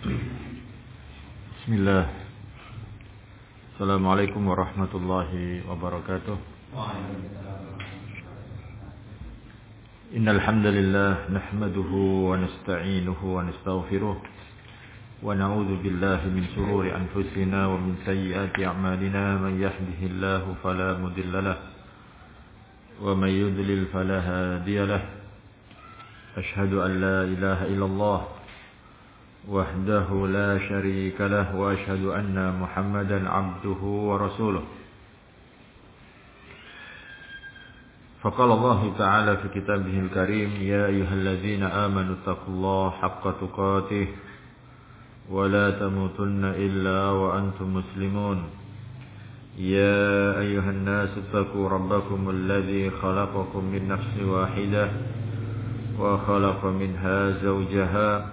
بسم الله. السلام عليكم ورحمة الله وبركاته. إن الحمد لله نحمده ونستعينه ونستغفره ونعوذ بالله من شرور أنفسنا ومن سيئات أعمالنا. من يهده الله فلا مضل له ومن يضلل فلا هادي له. أشهد أن لا إله إلا الله وحده لا شريك له وأشهد أن محمدا عبده ورسوله. فقال الله تعالى في كتابه الكريم يا أيها الذين آمنوا اتقوا الله حق تقاته ولا تموتن إلا وأنتم مسلمون. يا أيها الناس اتقوا ربكم الذي خلقكم من نفس واحدة وخلق منها زوجها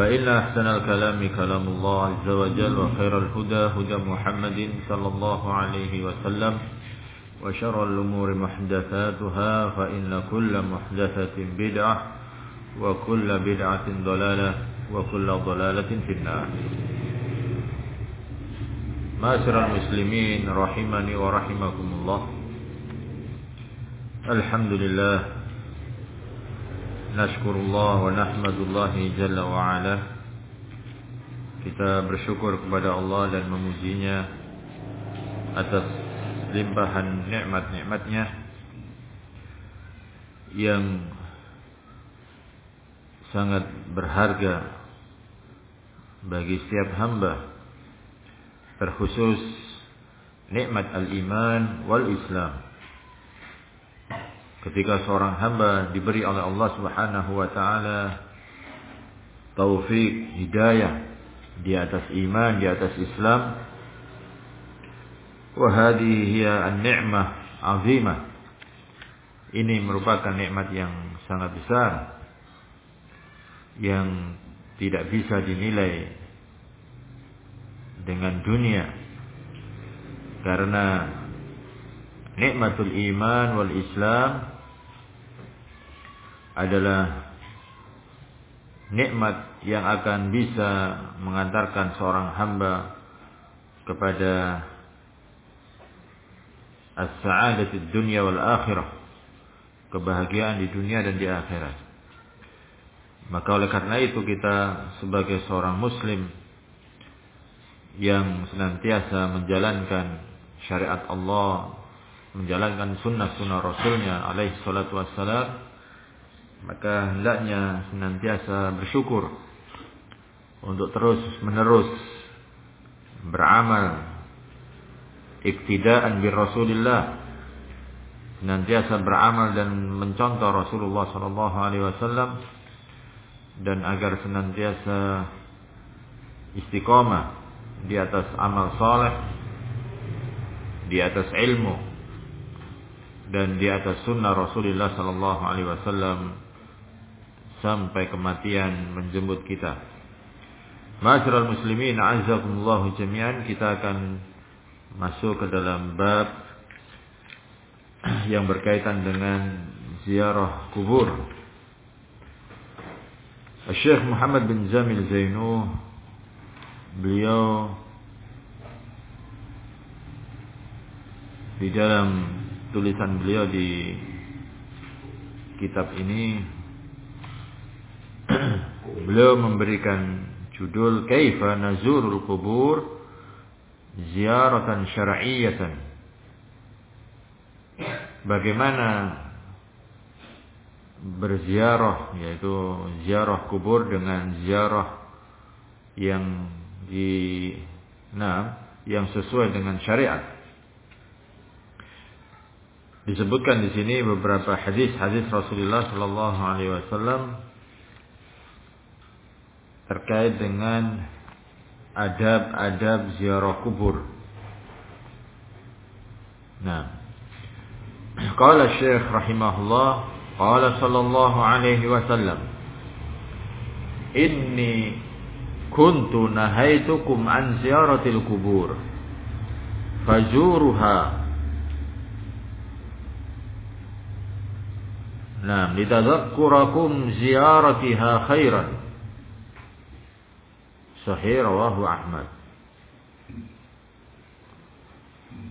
فإن أحسن الكلام كلام الله عز وجل وخير الهدى هدى محمد صلى الله عليه وسلم وشر الأمور محدثاتها فإن كل محدثة بدعة وكل بدعة ضلالة وكل ضلالة في النار. معاشر المسلمين رحمني ورحمكم الله. الحمد لله نشكر الله ونحمد الله جل وعلا kita bersyukur kepada Allah dan memujinya atas limpahan nikmat-nikmatnya yang sangat berharga bagi setiap hamba terkhusus nikmat al-iman wal Islam ketika seorang hamba diberi oleh Allah Subhanahu wa taala taufik hidayah di atas iman di atas Islam wa hadhihi an-ni'mah 'azimah. Ini merupakan nikmat yang sangat besar yang tidak bisa dinilai dengan dunia karena nikmatul iman wal Islam adalah nikmat yang akan bisa mengantarkan seorang hamba kepada as-sa'adatid dunya wal akhirah kebahagiaan di dunia dan di akhirat. Maka oleh karena itu kita sebagai seorang muslim yang senantiasa menjalankan syariat Allah menjalankan sunnah-sunnah Rasulnya alaihi salatu wassalam maka hendaknya senantiasa bersyukur untuk terus menerus beramal iktidaan bir Rasulillah senantiasa beramal dan mencontoh Rasulullah sallallahu alaihi wasallam dan agar senantiasa istiqamah di atas amal saleh di atas ilmu dan di atas sunnah Rasulullah sallallahu alaihi wasallam sampai kematian menjemput kita. Masyarul muslimin azakumullah jami'an kita akan masuk ke dalam bab yang berkaitan dengan ziarah kubur. Syekh Muhammad bin Jamil Zainu beliau di dalam tulisan beliau di kitab ini. Beliau memberikan judul Kaifa Nazurul Qubur Ziaratan Syar'iyatan Bagaimana berziarah yaitu ziarah kubur dengan ziarah yang di nah yang sesuai dengan syariat disebutkan di sini beberapa hadis-hadis Rasulullah Shallallahu Alaihi Wasallam terkait dengan adab-adab ziarah kubur. Nah, qala Syekh rahimahullah, qala sallallahu alaihi wasallam, "Inni kuntu nahaitukum an ziyaratil kubur, fazuruha." Nah, litadzakkurakum ziyaratiha khairan. Sahih rawahu Ahmad.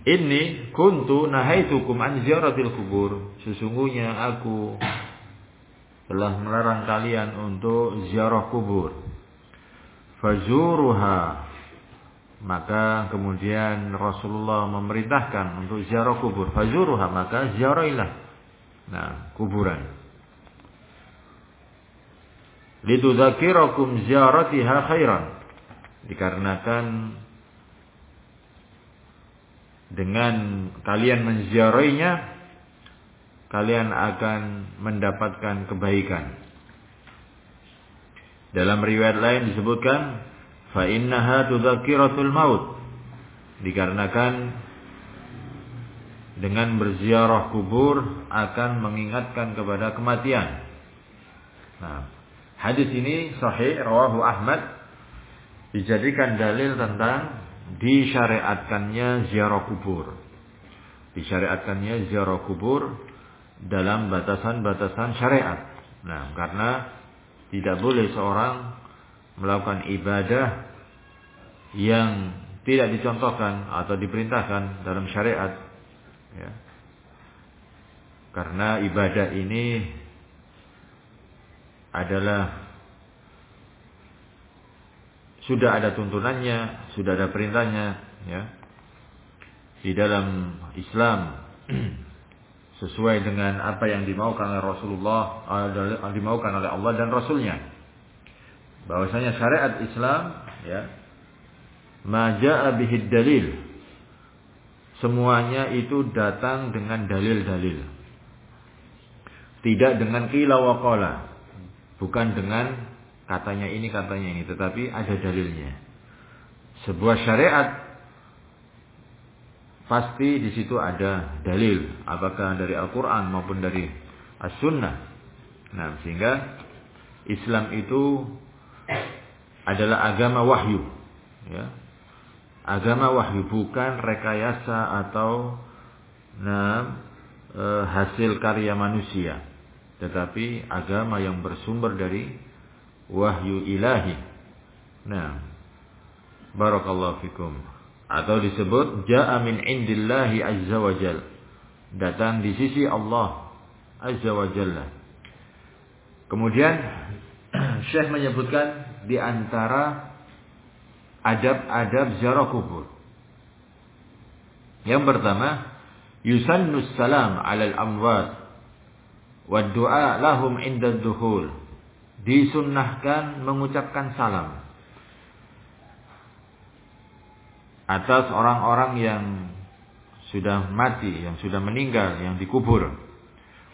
Ini kuntu nahaitukum an ziyaratil kubur. Sesungguhnya aku telah melarang kalian untuk ziarah kubur. Fazuruha. Maka kemudian Rasulullah memerintahkan untuk ziarah kubur. Fazuruha maka ziarahilah. Nah, kuburan. Litudzakirakum ziyaratiha khairan dikarenakan dengan kalian menziarainya kalian akan mendapatkan kebaikan. Dalam riwayat lain disebutkan fa innaha tudzakiratul maut. Dikarenakan dengan berziarah kubur akan mengingatkan kepada kematian. Nah, hadis ini sahih rawahu Ahmad dijadikan dalil tentang disyariatkannya ziarah kubur. Disyariatkannya ziarah kubur dalam batasan-batasan syariat. Nah, karena tidak boleh seorang melakukan ibadah yang tidak dicontohkan atau diperintahkan dalam syariat. Ya. Karena ibadah ini adalah sudah ada tuntunannya, sudah ada perintahnya, ya. Di dalam Islam sesuai dengan apa yang dimaukan oleh Rasulullah, uh, dimaukan oleh Allah dan Rasulnya. Bahwasanya syariat Islam, ya, maja'a bihid dalil. Semuanya itu datang dengan dalil-dalil. Tidak dengan kila wa Bukan dengan katanya ini katanya ini. Tetapi ada dalilnya. Sebuah syariat pasti di situ ada dalil. Apakah dari Al-Qur'an maupun dari As-Sunnah. Nah sehingga Islam itu adalah agama wahyu. Ya agama wahyu bukan rekayasa atau nah, e, hasil karya manusia tetapi agama yang bersumber dari wahyu ilahi. Nah, barakallahu fikum. Atau disebut ja'a min indillahi azza wa jal. Datang di sisi Allah azza wa jalla. Kemudian Syekh menyebutkan di antara adab-adab ziarah kubur. Yang pertama, yusannus salam 'alal amwat wa du'a lahum 'inda dukhul disunnahkan mengucapkan salam atas orang-orang yang sudah mati, yang sudah meninggal, yang dikubur.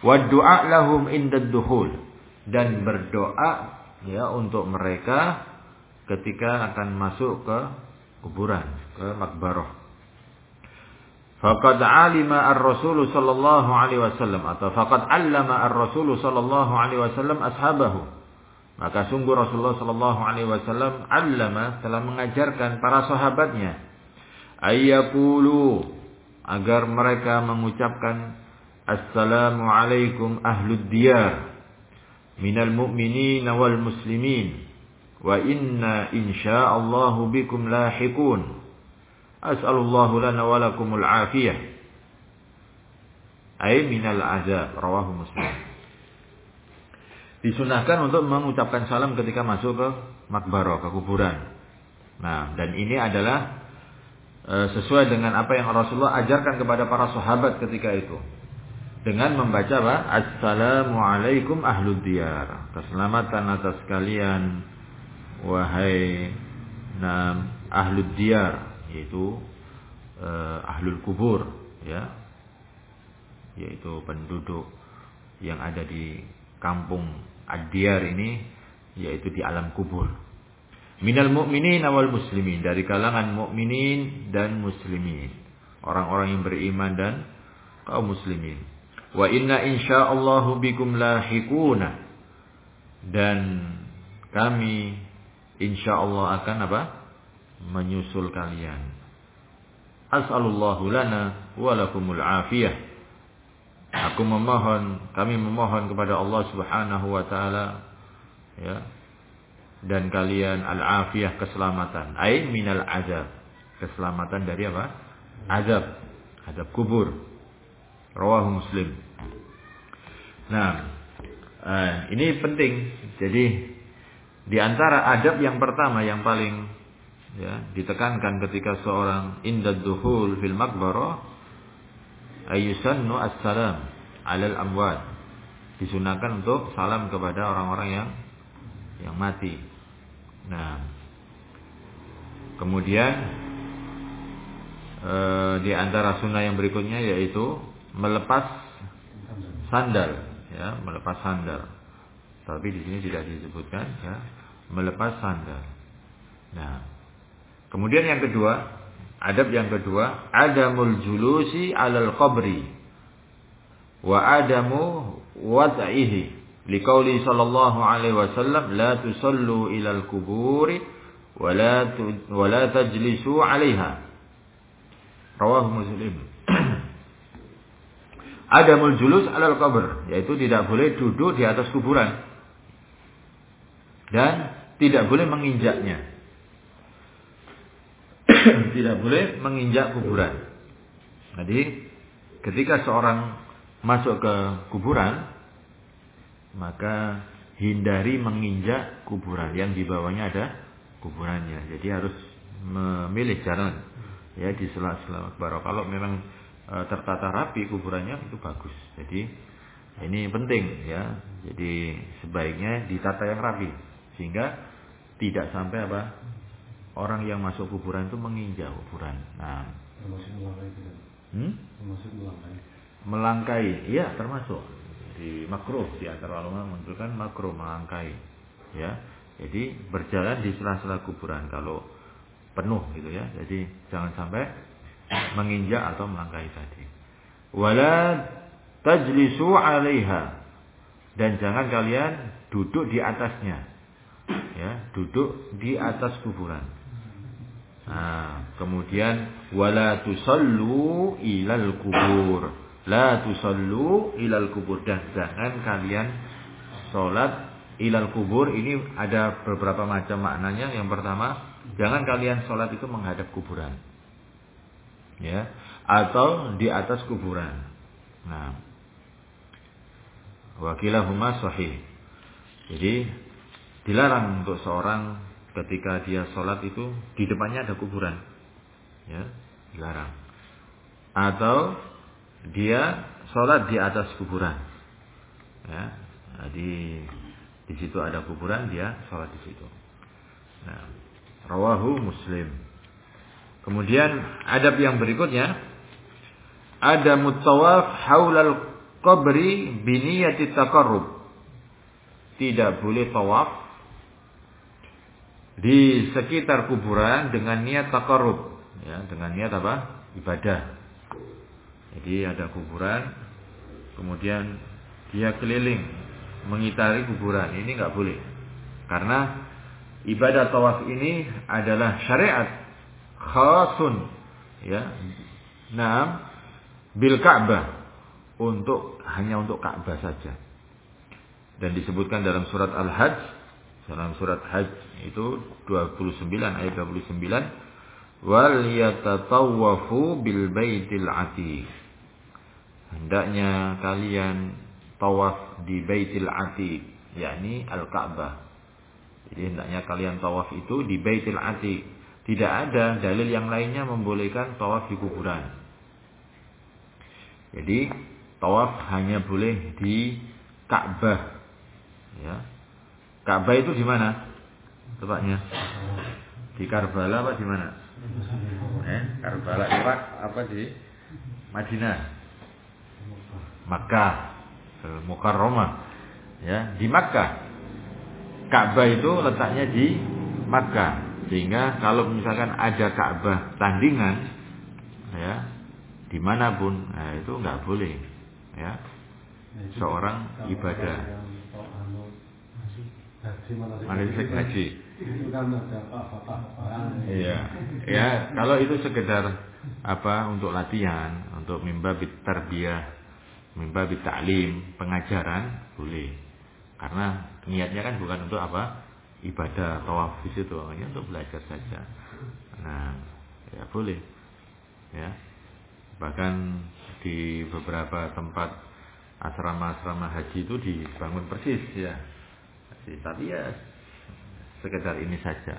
Wa du'a lahum indad duhul dan berdoa ya untuk mereka ketika akan masuk ke kuburan, ke makbarah. Faqad alima ar-rasul sallallahu alaihi wasallam atau faqad allama ar-rasul sallallahu alaihi wasallam ashabahu maka sungguh Rasulullah Shallallahu Alaihi Wasallam allama telah mengajarkan para sahabatnya ayyakulu agar mereka mengucapkan Assalamualaikum ahlud diyar minal mu'minin wal muslimin wa inna insya'allahu bikum lahiqun as'alullahu lana wa lakumul afiyah ay minal azab rawahu muslim disunahkan untuk mengucapkan salam ketika masuk ke makbaro, ke kuburan. Nah, dan ini adalah e, sesuai dengan apa yang Rasulullah ajarkan kepada para sahabat ketika itu. Dengan membaca apa? Assalamualaikum ahlud diyar. Keselamatan atas kalian wahai nam ahlud diyar yaitu e, ahlul kubur ya. Yaitu penduduk yang ada di kampung ad ini yaitu di alam kubur. Minal mu'minin awal muslimin. Dari kalangan mukminin dan muslimin. Orang-orang yang beriman dan kaum muslimin. Wa inna insyaallahu bikum lahikuna. Dan kami insyaallah akan apa? Menyusul kalian. As'alullahu lana wa lakumul afiyah. Aku memohon, kami memohon kepada Allah Subhanahu wa taala ya. Dan kalian al-afiyah keselamatan, ai minal azab. Keselamatan dari apa? Azab. Azab kubur. Rawahu Muslim. Nah, eh, ini penting. Jadi di antara adab yang pertama yang paling ya, ditekankan ketika seorang indad duhul fil makbarah ayusannu assalam alal amwat disunahkan untuk salam kepada orang-orang yang yang mati. Nah, kemudian e, di antara sunnah yang berikutnya yaitu melepas sandal, ya, melepas sandal. Tapi di sini tidak disebutkan, ya, melepas sandal. Nah, kemudian yang kedua, adab yang kedua, adamul julusi alal qabri wa adamu wad'ihi. Liqauli sallallahu alaihi wasallam la tusallu ilal kuburi wa la wa la tajlisu 'alaiha. Rawahu muslim. Adamul julus alal qabr yaitu tidak boleh duduk di atas kuburan dan tidak boleh menginjaknya tidak boleh menginjak kuburan jadi ketika seorang masuk ke kuburan maka hindari menginjak kuburan yang di bawahnya ada kuburannya. Jadi harus memilih jalan ya di sela-sela baru Kalau memang e, tertata rapi kuburannya itu bagus. Jadi ini penting ya. Jadi sebaiknya ditata yang rapi sehingga tidak sampai apa? Orang yang masuk kuburan itu menginjak kuburan. Nah, termasuk melangkai. Hmm? Termasuk melangkai. Melangkai, iya termasuk. Di makruh di antara ulama menunjukkan makruh melangkai. Ya. Jadi berjalan di sela-sela kuburan kalau penuh gitu ya. Jadi jangan sampai menginjak atau melangkai tadi. Wala tajlisu 'alaiha. Dan jangan kalian duduk di atasnya ya duduk di atas kuburan nah kemudian wala tusallu ilal kubur La tusallu ilal kubur dan jangan kalian sholat ilal kubur ini ada beberapa macam maknanya. Yang pertama, jangan kalian sholat itu menghadap kuburan, ya, atau di atas kuburan. Nah, wakilahuma sahih. Jadi dilarang untuk seorang ketika dia sholat itu di depannya ada kuburan, ya, dilarang. Atau dia sholat di atas kuburan. Ya, nah, di di situ ada kuburan, dia sholat di situ. Nah, rawahu Muslim. Kemudian adab yang berikutnya ada mutawaf haulal qabri biniyati taqarrub. Tidak boleh tawaf di sekitar kuburan dengan niat takarrub, ya, dengan niat apa? ibadah. Jadi ada kuburan, kemudian dia keliling mengitari kuburan. Ini nggak boleh. Karena ibadah tawaf ini adalah syariat khasun ya. Naam bil Ka'bah untuk hanya untuk Ka'bah saja. Dan disebutkan dalam surat Al-Hajj dalam surat Hajj itu 29 ayat 29 wal yatatawwafu bil baitil atiq hendaknya kalian tawaf di Baitul Atiq, yakni Al-Ka'bah. Jadi hendaknya kalian tawaf itu di Baitul Atiq. Tidak ada dalil yang lainnya membolehkan tawaf di kuburan. Jadi tawaf hanya boleh di Ka'bah. Ya. Ka'bah itu di mana? Tepatnya. Di Karbala apa di mana? Eh, Karbala Irak apa di Madinah? Makkah Mukarramah ya di Makkah Ka'bah itu letaknya di Makkah. Sehingga kalau misalkan ada Ka'bah tandingan, ya, di mana pun, nah itu nggak boleh, ya, seorang ibadah. Manasik haji. Iya, ya, kalau itu sekedar apa untuk latihan, untuk mimba tarbiyah, mimba ta'lim, pengajaran boleh. Karena niatnya kan bukan untuk apa? ibadah tawaf di situ hanya untuk belajar saja. Nah, ya boleh. Ya. Bahkan di beberapa tempat asrama-asrama haji itu dibangun persis ya. Tapi ya sekedar ini saja.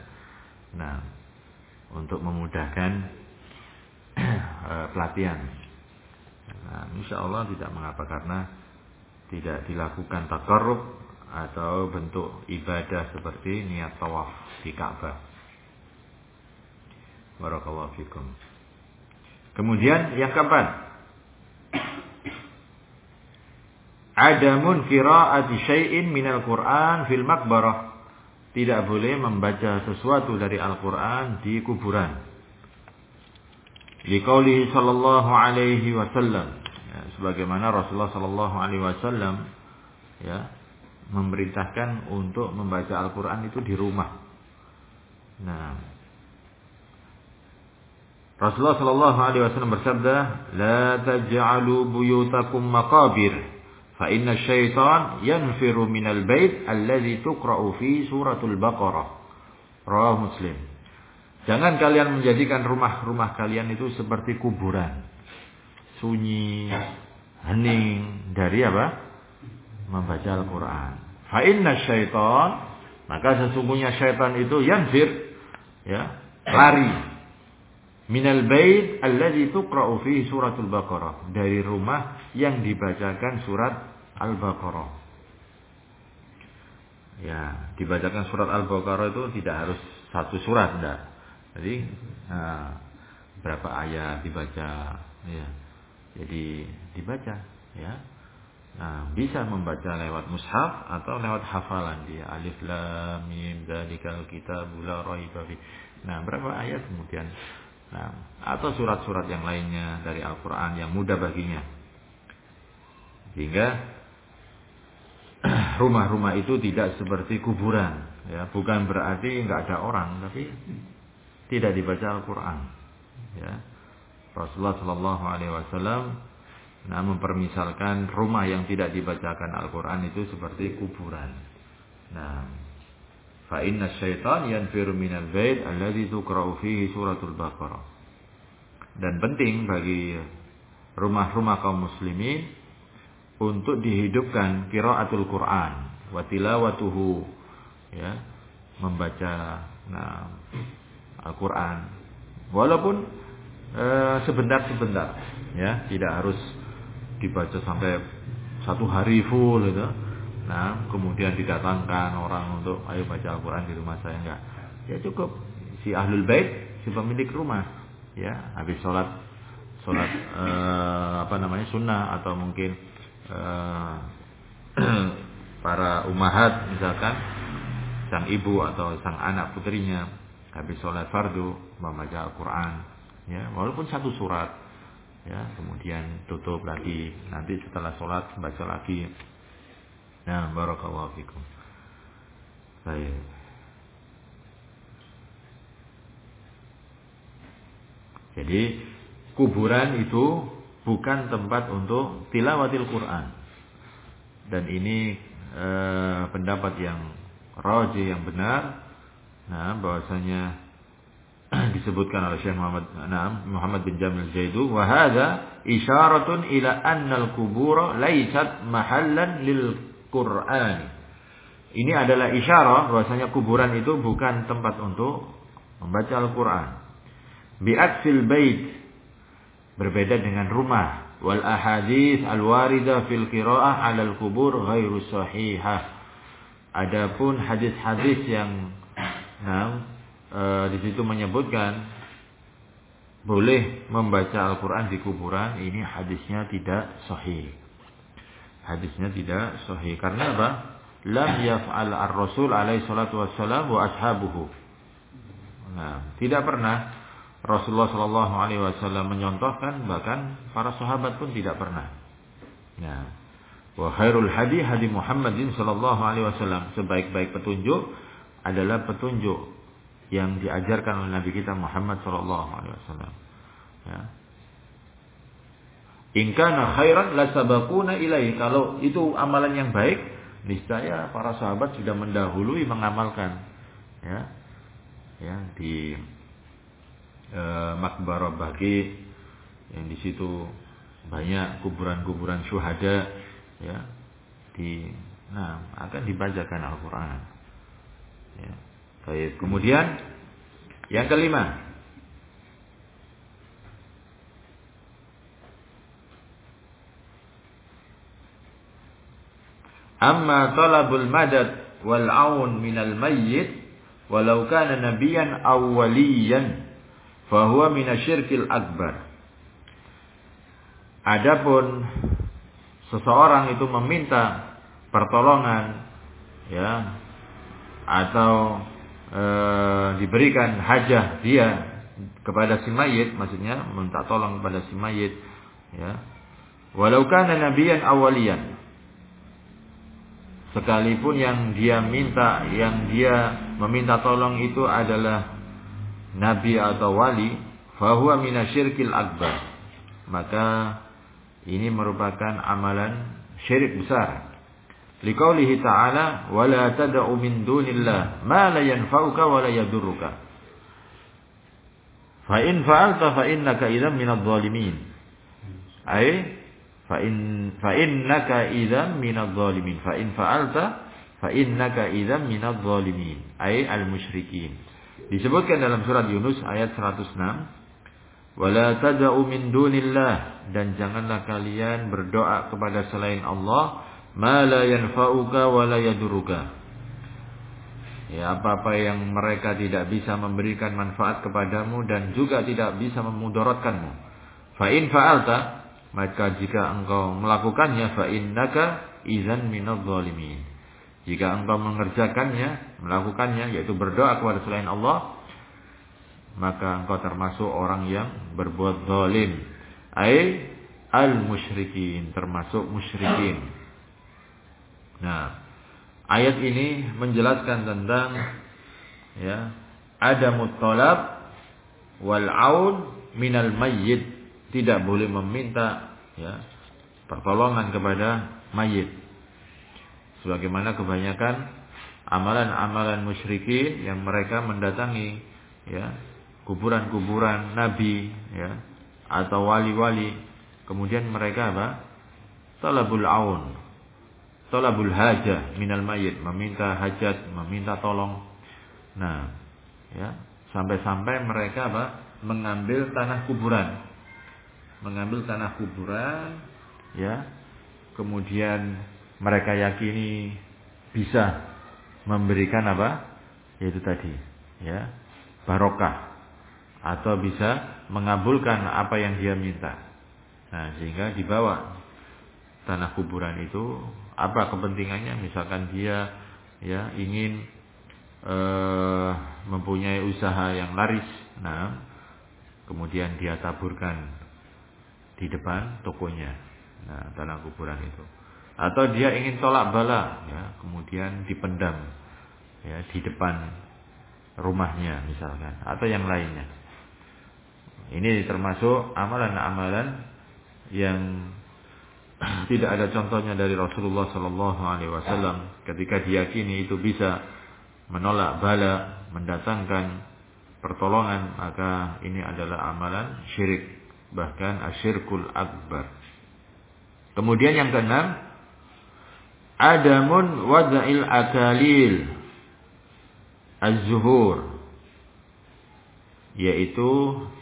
Nah, untuk memudahkan eh, pelatihan. Nah, insya Allah tidak mengapa karena tidak dilakukan takarrub atau bentuk ibadah seperti niat tawaf di Ka'bah. Barakallahu fikum. Kemudian yang keempat. Adamun qira'ati syai'in minal Qur'an fil makbarah. Tidak boleh membaca sesuatu dari Al-Qur'an di kuburan. Liqaulihi sallallahu alaihi wasallam. Ya, sebagaimana Rasulullah sallallahu alaihi wasallam ya memerintahkan untuk membaca Al-Quran itu di rumah. Nah, Rasulullah Shallallahu Alaihi Wasallam bersabda, "La taj'alu buyutakum maqabir, fa inna syaitan yanfiru minal bait alladhi tuqra'u fi suratul Baqarah." Rawah Muslim. Jangan kalian menjadikan rumah-rumah kalian itu seperti kuburan. Sunyi, hening dari apa? membaca Al-Quran. Fa inna syaitan, maka sesungguhnya syaitan itu yanfir, ya, lari. Minal bait alladzi tuqra'u fihi suratul Baqarah. Dari rumah yang dibacakan surat Al-Baqarah. Ya, dibacakan surat Al-Baqarah itu tidak harus satu surat, enggak. Jadi, nah, berapa ayat dibaca, ya. Jadi dibaca, ya Nah, bisa membaca lewat mushaf atau lewat hafalan dia. Alif lam mim dzalikal kitabul la raiba Nah, berapa ayat kemudian nah, atau surat-surat yang lainnya dari Al-Qur'an yang mudah baginya. Sehingga rumah-rumah itu tidak seperti kuburan, ya, bukan berarti nggak ada orang, tapi tidak dibaca Al-Qur'an. Ya. Rasulullah Shallallahu alaihi wasallam Nah, mempermisalkan rumah yang tidak dibacakan Al-Quran itu seperti kuburan. Nah, fa inna syaitan yanfiru minal bait alladhi tuqra'u fihi suratul Baqarah. Dan penting bagi rumah-rumah kaum muslimin untuk dihidupkan qiraatul Quran wa tilawatuhu ya, membaca nah Al-Quran walaupun eh, sebentar-sebentar ya, tidak harus dibaca sampai satu hari full itu. Nah, kemudian didatangkan orang untuk ayo baca Al-Quran di rumah saya enggak. Ya cukup si ahlul bait, si pemilik rumah, ya habis sholat sholat eh, apa namanya sunnah atau mungkin eh, para umahat misalkan sang ibu atau sang anak putrinya habis sholat fardu membaca Al-Quran, ya walaupun satu surat ya kemudian tutup lagi. Nanti setelah sholat baca lagi. Nah barakallahu fikum. Baik. Jadi kuburan itu bukan tempat untuk tilawatil Quran dan ini eh, pendapat yang roji yang benar nah bahwasanya disebutkan oleh Syekh Muhammad Naam Muhammad bin Jamil Zaidu wa hadza isyaratun ila anna al-qubur laysat mahallan lil Qur'an. Ini adalah isyarat bahwasanya kuburan itu bukan tempat untuk membaca Al-Qur'an. Bi'atsil bait berbeda dengan rumah wal ahadits al-warida fil qira'ah 'ala al-qubur ghairu sahihah. Adapun hadis-hadis yang nah, e, di situ menyebutkan boleh membaca Al-Quran di kuburan ini hadisnya tidak sahih. Hadisnya tidak sahih karena apa? Lam yaf'al ar-Rasul alaihi salatu wassalam wa ashabuhu. Nah, tidak pernah Rasulullah Shallallahu Alaihi Wasallam menyontohkan, bahkan para sahabat pun tidak pernah. Nah, wa khairul hadi hadi Muhammadin Shallallahu Alaihi Wasallam sebaik-baik petunjuk adalah petunjuk yang diajarkan oleh Nabi kita Muhammad Shallallahu Alaihi Wasallam. Ya. Ingkana khairan la sabakuna ilaih. Kalau itu amalan yang baik, niscaya para sahabat sudah mendahului mengamalkan. Ya. Ya, di e, Makbarah Bagi yang di situ banyak kuburan-kuburan syuhada ya di nah akan dibacakan Al-Qur'an. Ya. Baik, kemudian yang kelima Amma talabul madad wal aun minal mayyit walau kana nabiyan awwaliyan fahuwa minasyirkil akbar. Adapun seseorang itu meminta pertolongan ya atau e, diberikan hajah dia kepada si mayit maksudnya minta tolong kepada si mayit ya walau kana nabiyan awalian sekalipun yang dia minta yang dia meminta tolong itu adalah nabi atau wali, fahuwa minasyirkil akbar. Maka ini merupakan amalan syirik besar. Liqaulihi ta'ala, "Wa tad'u min dunillah ma la yanfa'uka wa la yadurruka." Fa in fa'alta fa innaka idzan minadh dhalimin. Ai fa in fa innaka idzan minadh dhalimin. Fa in fa'alta fa innaka idzan minadh dhalimin. Ai al-musyrikin. Disebutkan dalam surat Yunus ayat 106. Wala tada'u min dunillah dan janganlah kalian berdoa kepada selain Allah ma la yanfa'uka wa la yaduruka. Ya apa-apa yang mereka tidak bisa memberikan manfaat kepadamu dan juga tidak bisa memudaratkanmu. Fa in fa'alta maka jika engkau melakukannya fa innaka idzan minadh dhalimin. Jika engkau mengerjakannya, melakukannya, yaitu berdoa kepada selain Allah, maka engkau termasuk orang yang berbuat zalim. Ai al-musyrikin, termasuk musyrikin. Nah, ayat ini menjelaskan tentang ya, ada mutolab wal aun minal mayyit. Tidak boleh meminta ya, pertolongan kepada mayit sebagaimana kebanyakan amalan-amalan musyrikin yang mereka mendatangi ya kuburan-kuburan nabi ya atau wali-wali. Kemudian mereka apa? Talabul aun talabul hajah minal mayit meminta hajat meminta tolong. Nah ya sampai-sampai mereka apa? Mengambil tanah kuburan. Mengambil tanah kuburan ya kemudian mereka yakini bisa memberikan apa? Yaitu tadi, ya, barokah atau bisa mengabulkan apa yang dia minta. Nah, sehingga dibawa tanah kuburan itu apa kepentingannya? Misalkan dia ya ingin uh, mempunyai usaha yang laris, nah, kemudian dia taburkan di depan tokonya. Nah, tanah kuburan itu atau dia ingin tolak bala ya kemudian dipendam ya di depan rumahnya misalkan atau yang lainnya. Ini termasuk amalan-amalan yang tidak ada contohnya dari Rasulullah Sallallahu Alaihi Wasallam ketika diyakini itu bisa menolak bala mendatangkan pertolongan maka ini adalah amalan syirik bahkan asyirkul akbar. Kemudian yang keenam adamun wada'il akalil. Az-zuhur. Yaitu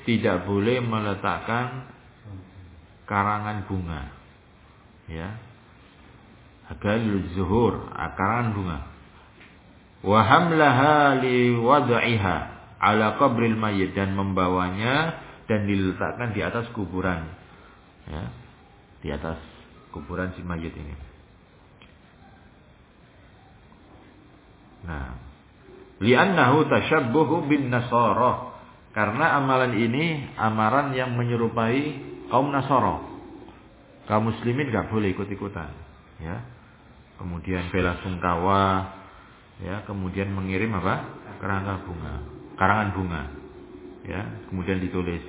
tidak boleh meletakkan karangan bunga. Ya. Akalil zuhur karangan bunga. Wa hamlaha li wad'iha ala qabril mayyit dan membawanya dan diletakkan di atas kuburan. Ya. Di atas kuburan si mayit ini Nah, Li'annahu tashabbuhu bin nasara. Karena amalan ini amaran yang menyerupai kaum Nasara. Kaum muslimin gak boleh ikut-ikutan, ya. Kemudian bela sungkawa, ya, kemudian mengirim apa? Kerangka bunga, karangan bunga. Ya, kemudian ditulis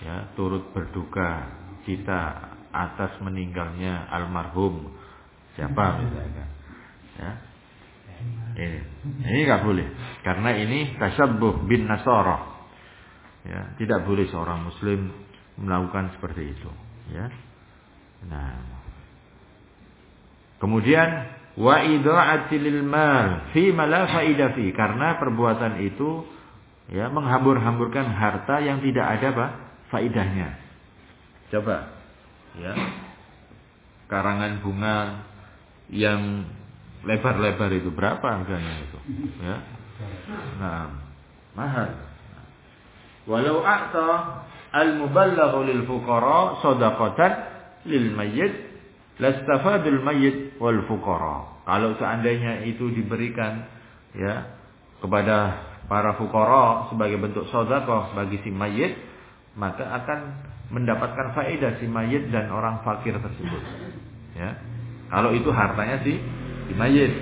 ya, turut berduka kita atas meninggalnya almarhum siapa misalnya. Ya, ini, ini nggak boleh karena ini tasabbuh bin nasara. Ya, tidak boleh seorang muslim melakukan seperti itu, ya. Nah. Kemudian wa idha'atil mal fi la faida fi karena perbuatan itu ya menghambur-hamburkan harta yang tidak ada apa? faidahnya. Coba ya. Karangan bunga yang lebar-lebar itu berapa harganya itu? Ya. Nah, mahal. Walau a'ta al-muballighu lil fuqara sadaqatan lil mayyit lastafadul mayyit wal fuqara. Kalau seandainya itu diberikan ya kepada para fuqara sebagai bentuk sedekah bagi si mayit, maka akan mendapatkan faedah si mayit dan orang fakir tersebut. Ya. Kalau itu hartanya si si mayit.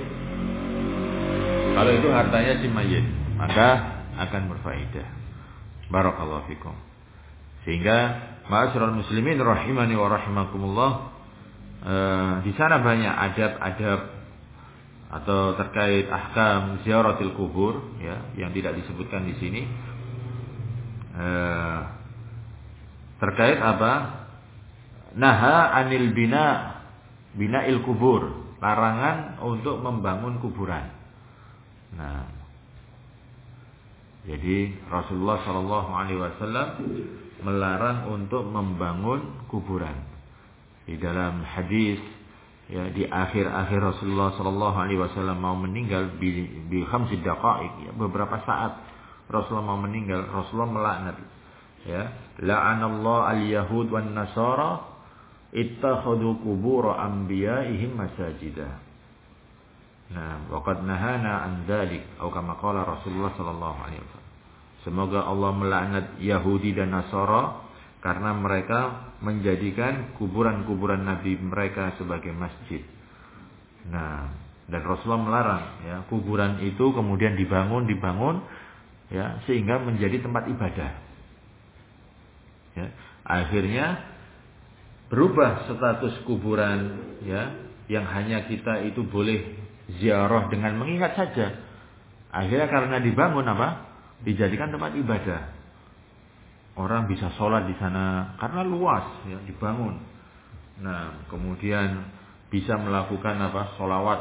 Kalau itu hartanya si mayit, maka akan berfaedah. Barakallahu fikum. Sehingga ma'asyiral muslimin rahimani wa rahimakumullah eh, di sana banyak adab-adab atau terkait ahkam ziaratil kubur ya yang tidak disebutkan di sini. Eh, terkait apa? Naha anil bina il kubur, larangan untuk membangun kuburan. Nah, jadi Rasulullah Shallallahu Alaihi Wasallam melarang untuk membangun kuburan. Di dalam hadis ya di akhir-akhir Rasulullah Shallallahu Alaihi Wasallam mau meninggal di di ya, beberapa saat Rasulullah mau meninggal Rasulullah melaknat ya la'anallahu al-yahud wan nasara ittakhadhu qubur anbiya'ihim masajidah Nah, waqad nahana an dzalik atau kama qala Rasulullah sallallahu alaihi wasallam. Semoga Allah melaknat Yahudi dan Nasara karena mereka menjadikan kuburan-kuburan nabi mereka sebagai masjid. Nah, dan Rasulullah melarang ya, kuburan itu kemudian dibangun, dibangun ya, sehingga menjadi tempat ibadah. Ya, akhirnya berubah status kuburan ya, yang hanya kita itu boleh ziarah dengan mengingat saja. Akhirnya karena dibangun apa? dijadikan tempat ibadah. Orang bisa sholat di sana karena luas ya dibangun. Nah kemudian bisa melakukan apa sholawat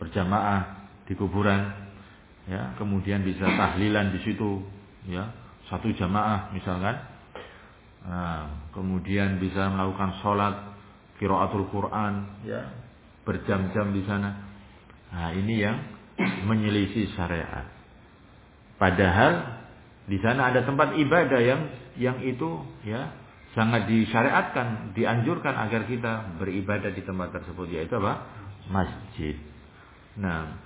berjamaah di kuburan. Ya kemudian bisa tahlilan di situ ya satu jamaah misalkan. Nah, kemudian bisa melakukan sholat kiraatul Quran ya berjam-jam di sana. Nah ini yang menyelisih syariat. Padahal di sana ada tempat ibadah yang yang itu ya sangat disyariatkan, dianjurkan agar kita beribadah di tempat tersebut yaitu apa? Masjid. Nah,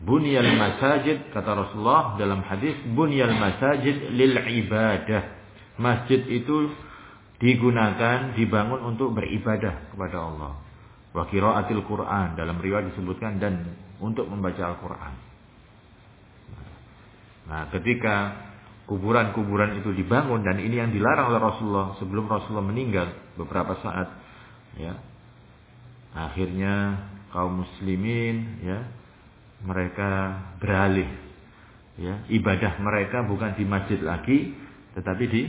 bunyal masajid kata Rasulullah dalam hadis bunyal masajid lil ibadah. Masjid itu digunakan, dibangun untuk beribadah kepada Allah. Wa qiraatil Quran dalam riwayat disebutkan dan untuk membaca Al-Qur'an. Nah, ketika kuburan-kuburan itu dibangun dan ini yang dilarang oleh Rasulullah sebelum Rasulullah meninggal beberapa saat, ya. Akhirnya kaum muslimin, ya, mereka beralih, ya, ibadah mereka bukan di masjid lagi, tetapi di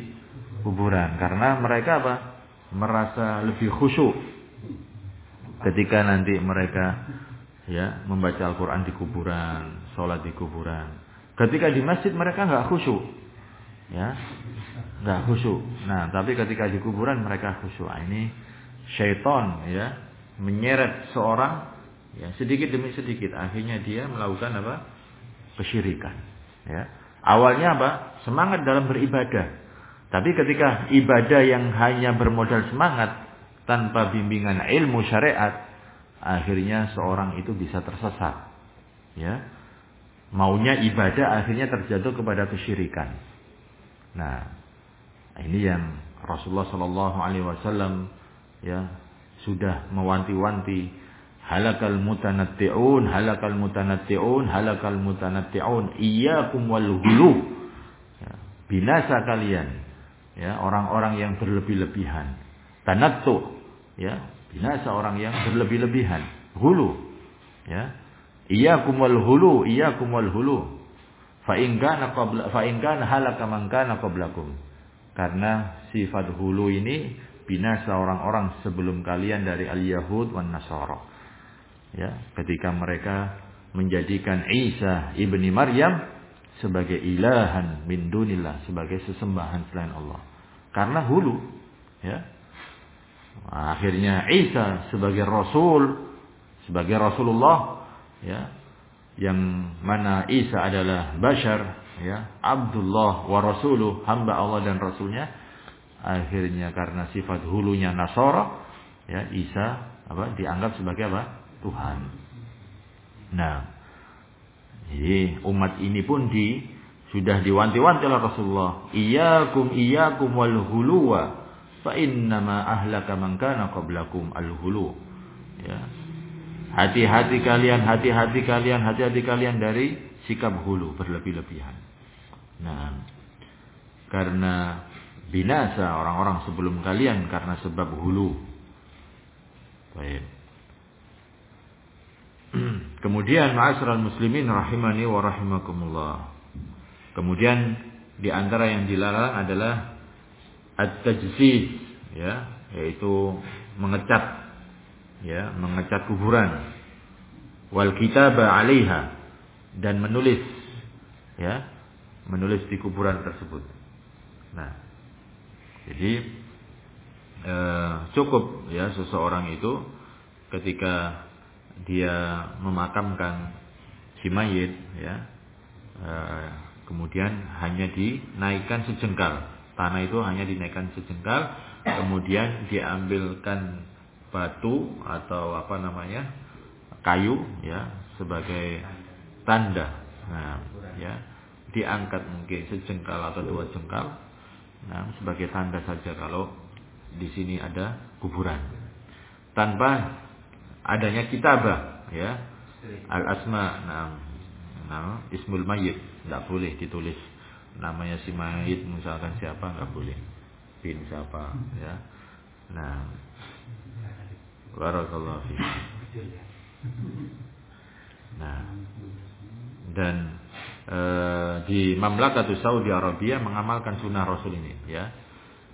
kuburan karena mereka apa? merasa lebih khusyuk ketika nanti mereka ya membaca Al-Quran di kuburan, sholat di kuburan. Ketika di masjid mereka nggak khusyuk, ya, nggak khusyuk. Nah, tapi ketika di kuburan mereka khusyuk. Nah, ini syaitan, ya, menyeret seorang, ya, sedikit demi sedikit. Akhirnya dia melakukan apa? Kesyirikan. Ya. Awalnya apa? Semangat dalam beribadah. Tapi ketika ibadah yang hanya bermodal semangat tanpa bimbingan ilmu syariat, akhirnya seorang itu bisa tersesat. Ya, maunya ibadah akhirnya terjatuh kepada kesyirikan. Nah, ini yang Rasulullah Shallallahu Alaihi Wasallam ya sudah mewanti-wanti. Halakal mutanatti'un halakal mutanatti'un halakal mutanatti'un. Iyyakum wal hulu ya, binasa kalian ya orang-orang yang berlebih-lebihan. Tanattu ya binasa orang yang berlebih-lebihan. Hulu ya. Iyyakum wal hulu iyyakum wal hulu. Fa in kana qabla fa in kana halaka man kana qablakum. Karena sifat hulu ini binasa orang-orang sebelum kalian dari al-Yahud wan Nasara. Ya, ketika mereka menjadikan Isa ibni Maryam sebagai ilahan min dunillah, sebagai sesembahan selain Allah. Karena hulu, ya. Akhirnya Isa sebagai rasul, sebagai Rasulullah, ya, yang mana Isa adalah bashar, ya, Abdullah wa rasuluh, hamba Allah dan rasulnya, akhirnya karena sifat hulunya Nasara ya Isa apa dianggap sebagai apa Tuhan. Nah, jadi umat ini pun di sudah diwanti-wanti oleh Rasulullah. Iyyakum iyyakum wal huluwa fa innama ahlaka man kana qablakum al hulu. Ya. Hati-hati kalian, hati-hati kalian, hati-hati kalian dari sikap hulu berlebih-lebihan. Nah, karena binasa orang-orang sebelum kalian karena sebab hulu. Baik. Kemudian ma'asyiral muslimin rahimani wa rahimakumullah. Kemudian di antara yang dilarang adalah at-tajsis ya, yaitu mengecat ya, mengecat kuburan wal kitaba 'alaiha dan menulis ya, menulis di kuburan tersebut. Nah, jadi eh, cukup ya seseorang itu ketika dia memakamkan si mayit ya. Eh, kemudian hanya dinaikkan sejengkal. Tanah itu hanya dinaikkan sejengkal kemudian diambilkan batu atau apa namanya kayu ya sebagai tanda. Nah ya diangkat mungkin sejengkal atau dua jengkal. Nah, sebagai tanda saja kalau di sini ada kuburan. Tanpa adanya kitabah, ya. Al asma, nah, nah ismul mayit tidak boleh ditulis namanya si mayit misalkan siapa nggak boleh bin siapa ya nah barakallahu fi nah dan e, di Mamlakatus Saudi Arabia mengamalkan sunnah Rasul ini ya.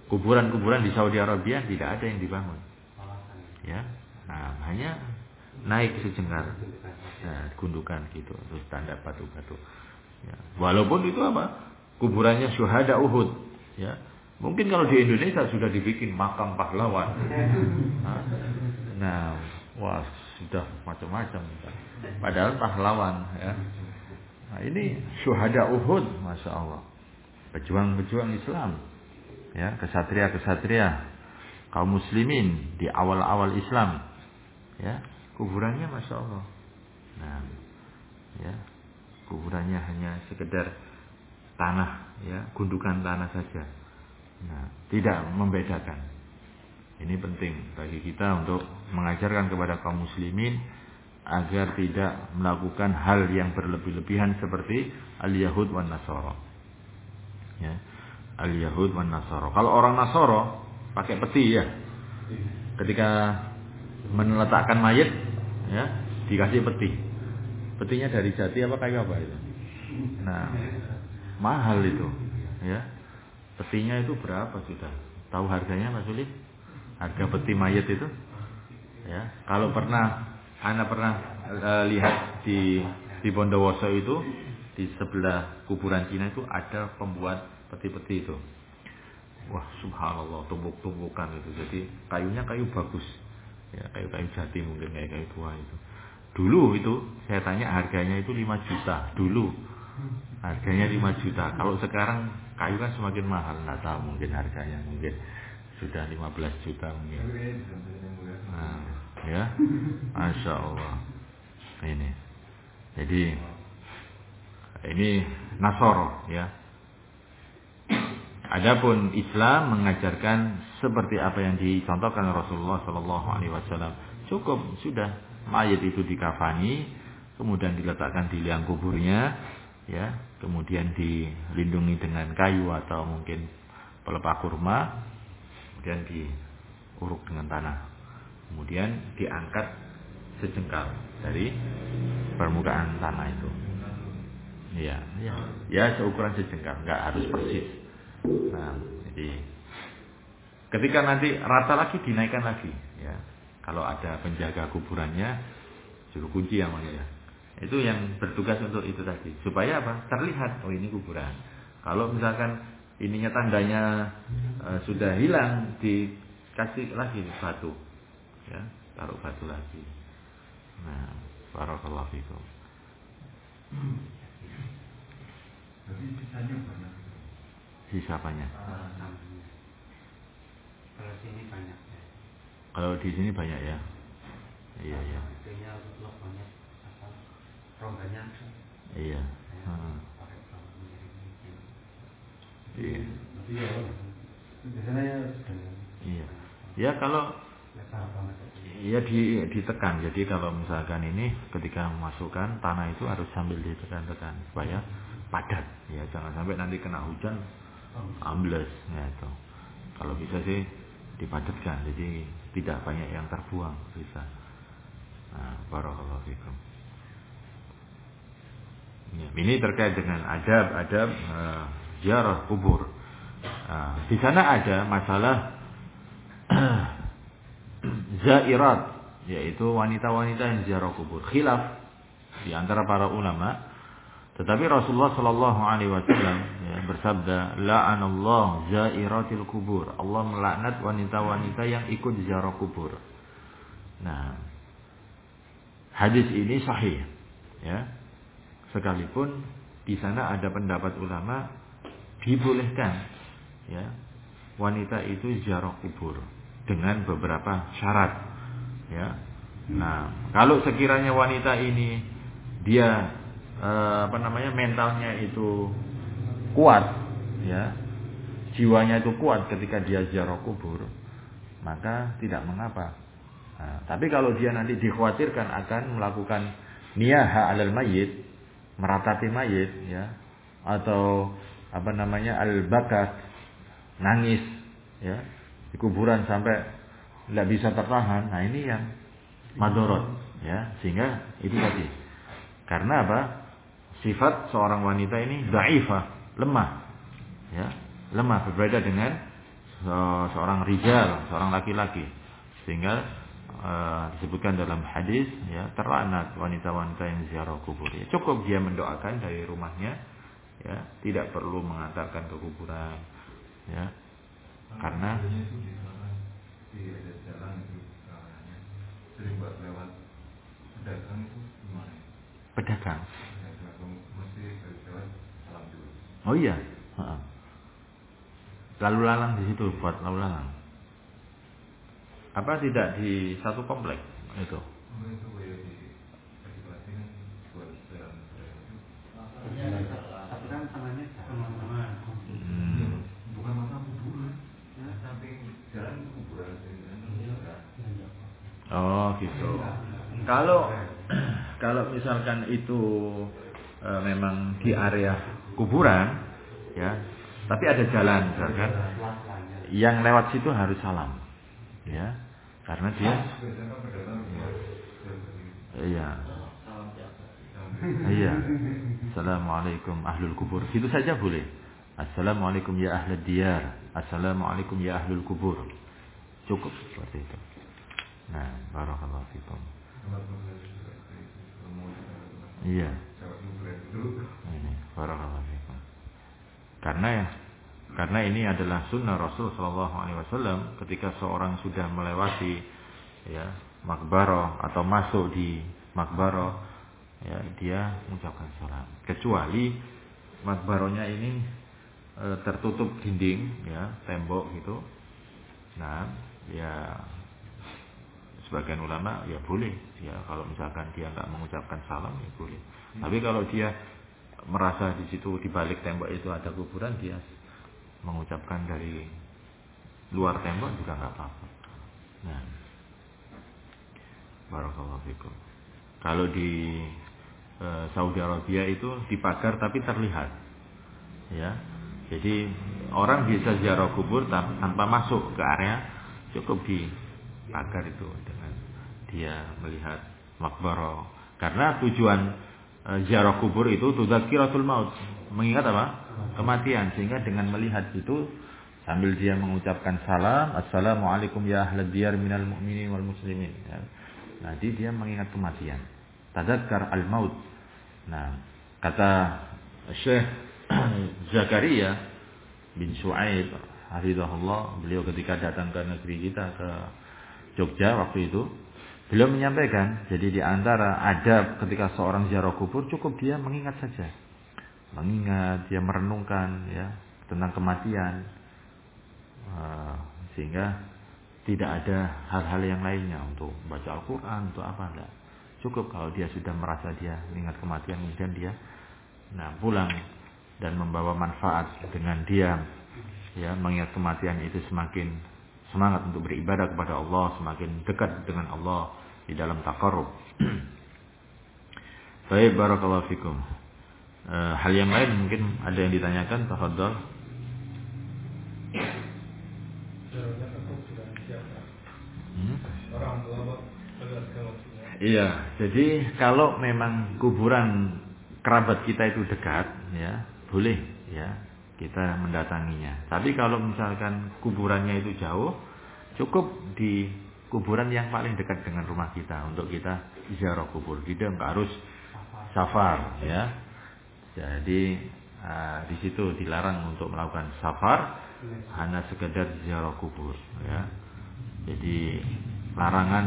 Kuburan-kuburan di Saudi Arabia tidak ada yang dibangun. Ya. Nah, hanya naik sejengkal. Nah, gundukan gitu terus tanda batu-batu. Ya. Walaupun itu apa? Kuburannya syuhada Uhud, ya. Mungkin kalau di Indonesia sudah dibikin makam pahlawan. Nah, nah wah sudah macam-macam. Padahal pahlawan ya. Nah, ini syuhada Uhud, masya Allah. Pejuang-pejuang Islam, ya kesatria-kesatria kaum muslimin di awal-awal Islam, ya kuburannya masya Allah. Nah, ya kuburannya hanya sekedar tanah, ya gundukan tanah saja. Nah, tidak membedakan. Ini penting bagi kita untuk mengajarkan kepada kaum muslimin agar tidak melakukan hal yang berlebih-lebihan seperti al-Yahud wan Nasara. Ya. Al-Yahud wan Nasara. Kalau orang Nasara pakai peti ya. Ketika meletakkan mayat ya, dikasih peti. Petinya dari jati apa kayu apa itu? Nah, mahal itu, ya. Petinya itu berapa sudah? Tahu harganya Mas Sulit? Harga peti mayat itu? Ya, kalau pernah anda pernah uh, lihat di di Bondowoso itu di sebelah kuburan Cina itu ada pembuat peti-peti itu. Wah, subhanallah, tumbuk-tumbukan itu. Jadi kayunya kayu bagus. Ya, kayu-kayu jati mungkin kayak kayu tua itu. Dulu itu saya tanya harganya itu 5 juta. Dulu harganya 5 juta. Kalau sekarang kayu kan semakin mahal, nggak tahu mungkin harganya mungkin sudah 15 juta mungkin. Nah, ya masya Allah ini jadi Ini Nasoro ya. Adapun Islam mengajarkan seperti apa yang dicontohkan Rasulullah Shallallahu Alaihi Wasallam. Cukup sudah mayat itu dikafani, kemudian diletakkan di liang kuburnya, ya, kemudian dilindungi dengan kayu atau mungkin pelepah kurma, kemudian diuruk dengan tanah, kemudian diangkat sejengkal dari permukaan tanah itu. Iya, ya, ya seukuran sejengkal, nggak harus persis. Nah, jadi ketika nanti rata lagi dinaikkan lagi, ya. Kalau ada penjaga kuburannya, juru kunci yang mana ya. Itu yang bertugas untuk itu tadi. Supaya apa? Terlihat, oh ini kuburan. Kalau misalkan ininya tandanya e, sudah hilang, dikasih lagi batu, ya, taruh batu lagi. Nah, barakallahu fikum. Sisanya banyak. Sisa banyak. Ah, Kalau sini banyak ya. Kalau di sini banyak ya. Iya, iya. Banyak Iya. mirip-mirip. Iya. Ya biasanya ya Iya. Ya kalau lebar banget. ya di ditekan. Jadi kalau misalkan ini ketika memasukkan tanah itu harus sambil ditekan-tekan supaya padat. Ya jangan sampai nanti kena hujan ambles ya itu. Kalau bisa sih dipadatkan. Jadi tidak banyak yang terbuang bisa. Nah, barakallahu fikum. Ya, ini terkait dengan adab-adab eh, ziarah kubur. Nah, di sana ada masalah zairat, yaitu wanita-wanita yang ziarah kubur. Khilaf di antara para ulama. Tetapi Rasulullah Shallallahu Alaihi Wasallam ya, bersabda, "La'anallah zairatil kubur." Allah melaknat wanita-wanita yang ikut ziarah kubur. Nah, hadis ini sahih, ya. Sekalipun di sana ada pendapat ulama dibolehkan, ya, wanita itu ziarah kubur dengan beberapa syarat, ya. Nah, kalau sekiranya wanita ini dia eh, apa namanya mentalnya itu kuat, ya, jiwanya itu kuat ketika dia ziarah kubur, maka tidak mengapa. Nah, tapi kalau dia nanti dikhawatirkan akan melakukan niyaha alal mayit, meratapi mayit, ya, atau apa namanya al bakat, nangis, ya, di kuburan sampai tidak bisa tertahan. Nah ini yang madorot, ya, sehingga itu tadi. Karena apa? Sifat seorang wanita ini daifah, lemah, ya, lemah berbeda dengan se- seorang rijal, seorang laki-laki, sehingga eh, disebutkan dalam hadis ya terlaknat wanita-wanita yang ziarah kubur. Ya cukup dia mendoakan dari rumahnya ya tidak perlu mengantarkan ke kuburan ya. Karena Biasanya itu di sana di ada jalan itu caranya sering buat lewat pedagang itu gimana? pedagang Ya, pedagang mesti dari jalan salam dulu. Oh iya Heeh. lalu lalang di situ buat lalu lalang apa tidak di satu komplek itu di Pati kan. Hmm. Ya kan. Oh gitu. Kalau kalau misalkan itu e, memang di area kuburan, ya, tapi ada jalan Pelan-pelannya. yang lewat situ harus salam, ya, karena dia, kan iya, iya. Assalamualaikum ahlul kubur. Gitu saja boleh. Assalamualaikum ya ahlul diyar. Assalamualaikum ya ahlul kubur. Cukup seperti itu. Nah, barakallahu fikum. itu. Iya. Ini barakallahu. Karena ya karena ini adalah sunnah Rasul Shallallahu Alaihi Wasallam ketika seorang sudah melewati ya makbaro atau masuk di makbaro ya dia mengucapkan salam kecuali makbaronya ini e, tertutup dinding ya tembok gitu nah ya sebagian ulama ya boleh ya kalau misalkan dia nggak mengucapkan salam ya boleh tapi kalau dia merasa di situ di balik tembok itu ada kuburan dia mengucapkan dari luar tembok juga nggak apa-apa. Nah, barakallahu fikum. Kalau di e, Saudi Arabia itu dipagar tapi terlihat, ya. Jadi orang bisa ziarah kubur tanpa masuk ke area cukup di pagar itu dia melihat makbaro. Karena tujuan e, ziarah kubur itu tudzakiratul maut, mengingat apa? kematian sehingga dengan melihat itu sambil dia mengucapkan salam assalamualaikum ya ahlal diyar minal mu'minin wal muslimin ya. nanti dia mengingat kematian tadakkar al maut nah kata Syekh Zakaria bin Su'aib hafizahullah beliau ketika datang ke negeri kita ke Jogja waktu itu beliau menyampaikan. Jadi di antara adab ketika seorang ziarah kubur cukup dia mengingat saja. Mengingat, dia merenungkan ya tentang kematian. Uh, sehingga tidak ada hal-hal yang lainnya untuk baca Al-Quran untuk apa enggak. Cukup kalau dia sudah merasa dia mengingat kematian kemudian dia nah pulang dan membawa manfaat dengan dia ya mengingat kematian itu semakin semangat untuk beribadah kepada Allah semakin dekat dengan Allah di dalam takarub Baik barakallahu fikum. E, hal yang lain mungkin ada yang ditanyakan tafadhol hmm? Iya, jadi kalau memang kuburan kerabat kita itu dekat, ya boleh, ya kita mendatanginya. Tapi kalau misalkan kuburannya itu jauh, cukup di kuburan yang paling dekat dengan rumah kita untuk kita ziarah kubur. Tidak harus safar, ya. Jadi uh, di situ dilarang untuk melakukan safar hanya sekedar ziarah kubur ya. Jadi larangan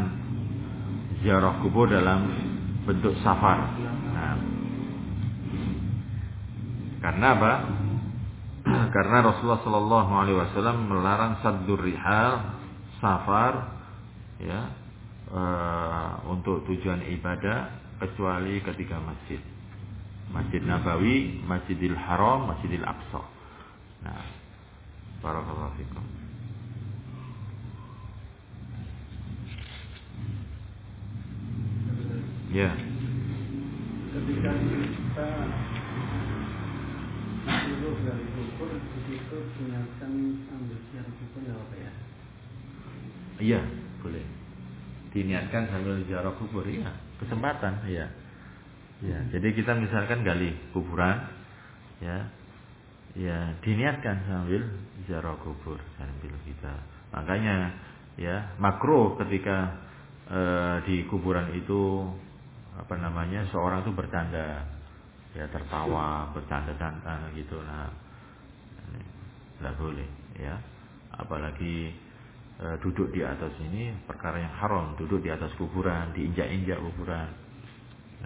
ziarah kubur dalam bentuk safar. Nah, karena apa? karena Rasulullah Shallallahu Alaihi Wasallam melarang sadur rihal safar ya uh, untuk tujuan ibadah kecuali ketika masjid. Masjid Nabawi, Masjidil Haram, Masjidil Aqsa. Nah, barakallahu fikum. Ya. Ketika kita kubur ya ya? Iya, boleh. Diniatkan sambil ziarah kubur, iya. Kesempatan, iya. Ya, jadi kita misalkan gali kuburan, ya, ya diniatkan sambil ziarah kubur sambil kita. Makanya, ya makro ketika e, di kuburan itu apa namanya seorang itu bercanda, ya tertawa, bercanda-canda gitu, nah, tidak boleh, ya. Apalagi e, duduk di atas ini perkara yang haram, duduk di atas kuburan, diinjak-injak kuburan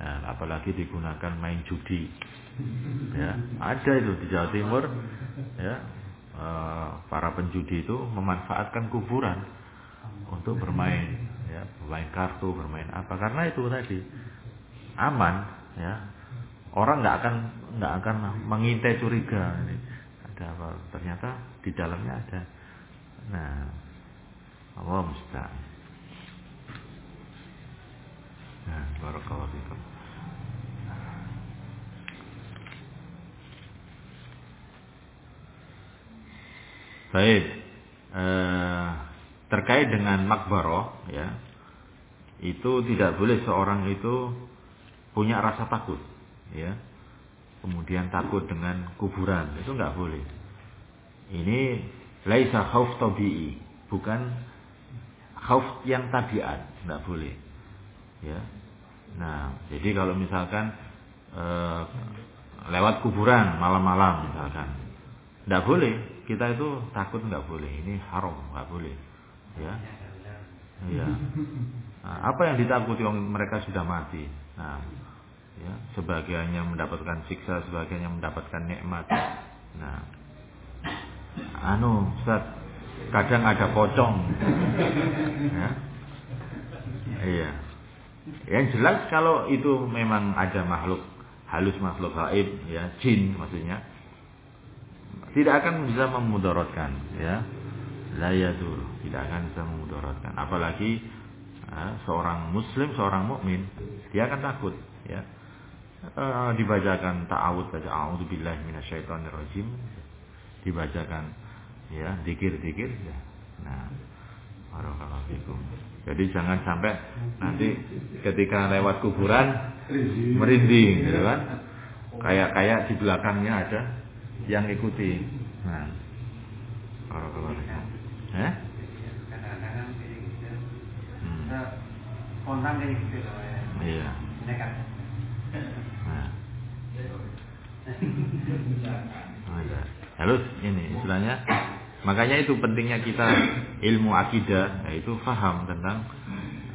Nah, apalagi digunakan main judi. Ya, ada itu di Jawa Timur ya. E, para penjudi itu memanfaatkan kuburan untuk bermain ya, bermain kartu, bermain apa karena itu tadi aman ya. Orang nggak akan nggak akan mengintai curiga ini ada apa ternyata di dalamnya ada. Nah, Allah musta'an. Nah, barakallahu. Baik. Eh, terkait dengan makbaroh ya. Itu tidak boleh seorang itu punya rasa takut ya. Kemudian takut dengan kuburan, itu nggak boleh. Ini laisa khauf tabi'i, bukan khauf yang tabiat, nggak boleh. Ya. Nah, jadi kalau misalkan eh, lewat kuburan malam-malam misalkan, nggak boleh kita itu takut nggak boleh ini haram nggak boleh ya iya nah, apa yang ditakuti orang mereka sudah mati nah ya sebagiannya mendapatkan siksa sebagiannya mendapatkan nikmat. Nah anu Ustaz kadang ada pocong. Ya. Iya. Yang jelas kalau itu memang ada makhluk halus makhluk gaib ya jin maksudnya tidak akan bisa memudaratkan ya. La yadur tidak akan bisa memudaratkan apalagi ya, seorang muslim seorang mukmin dia akan takut ya e, dibacakan ta'awud baca a'udzubillahi minasyaitonirrajim. Dibacakan ya dikir-dikir ya. Nah barakallahu fikum. Jadi jangan sampai nanti ketika lewat kuburan merinding gitu kan? Kayak kayak di belakangnya ada yang ikuti nah barakallahu fikum. Eh? Gitu. Hmm. gitu ya. Iya nekat nah ada halus ini istilahnya. Makanya itu pentingnya kita ilmu akidah yaitu faham tentang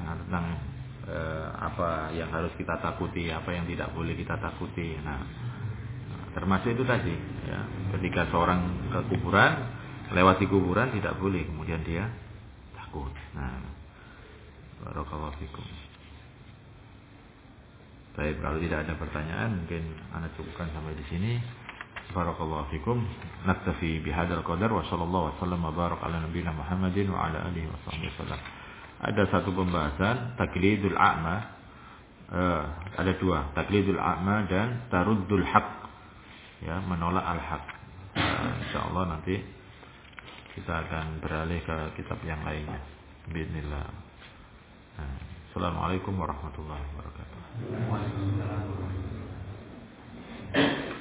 nah, tentang eh, apa yang harus kita takuti apa yang tidak boleh kita takuti. Nah termasuk itu tadi ya. Ketika seorang ke kuburan lewat di kuburan tidak boleh kemudian dia takut. Nah barakallahu Baik, kalau tidak ada pertanyaan mungkin anda cukupkan sampai di sini. Barakallahu fikum. Naktafi bihadzal qadar wa sallallahu wasallam wa barak ala nabiyina Muhammadin wa ala alihi wa sahbihi. Ada satu pembahasan taklidul a'ma. Eh, ada dua, taklidul a'ma dan taruddul haq. Ya, menolak al-haq. Eh, insyaallah nanti kita akan beralih ke kitab yang lainnya. Bismillah. Nah, Assalamualaikum warahmatullahi wabarakatuh. Waalaikumsalam warahmatullahi wabarakatuh.